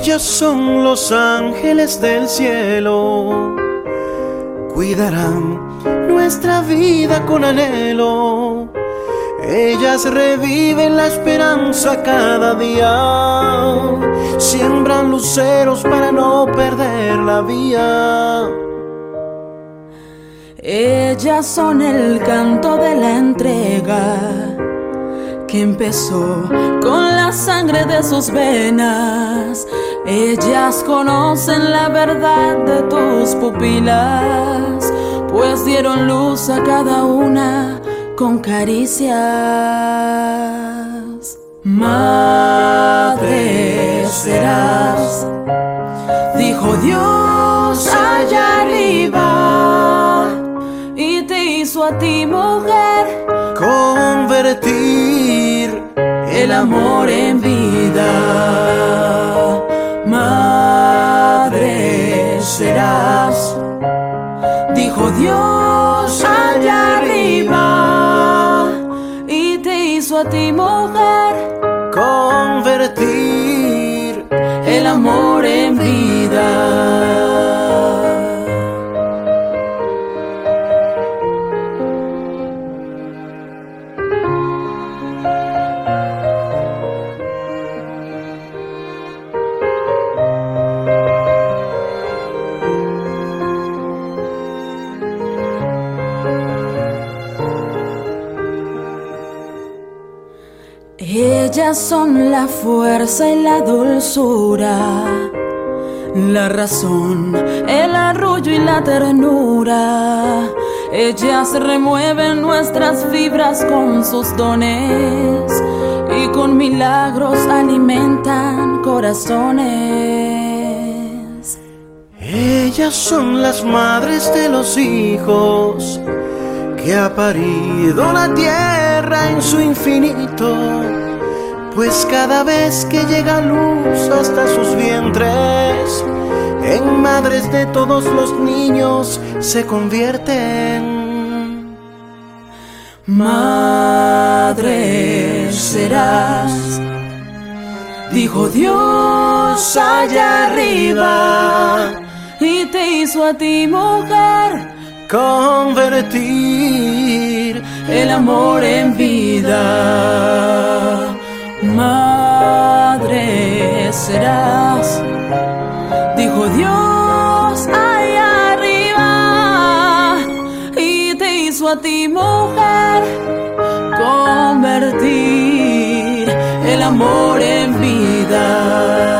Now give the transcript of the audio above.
Ellas son los ángeles del cielo, cuidarán nuestra vida con anhelo. Ellas reviven la esperanza cada día, siembran luceros para no perder la vía. Ellas son el canto de la entrega que empezó con la sangre de sus venas. Ellas conocen la verdad de tus pupilas, pues dieron luz a cada una con caricias. Madre serás, dijo Dios allá arriba, y te hizo a ti mujer convertir el amor en vida. Dios allá arriba, y te hizo a ti mujer convertir el amor en vida. Ellas son la fuerza y la dulzura, la razón, el arrullo y la ternura. Ellas remueven nuestras fibras con sus dones y con milagros alimentan corazones. Ellas son las madres de los hijos que ha parido la tierra en su infinito, pues cada vez que llega luz hasta sus vientres, en madres de todos los niños se convierten. Madre serás, dijo Dios allá arriba, y te hizo a ti mujer convertir el amor en vida. Madre serás, dijo Dios allá arriba, y te hizo a ti mujer convertir el amor en vida.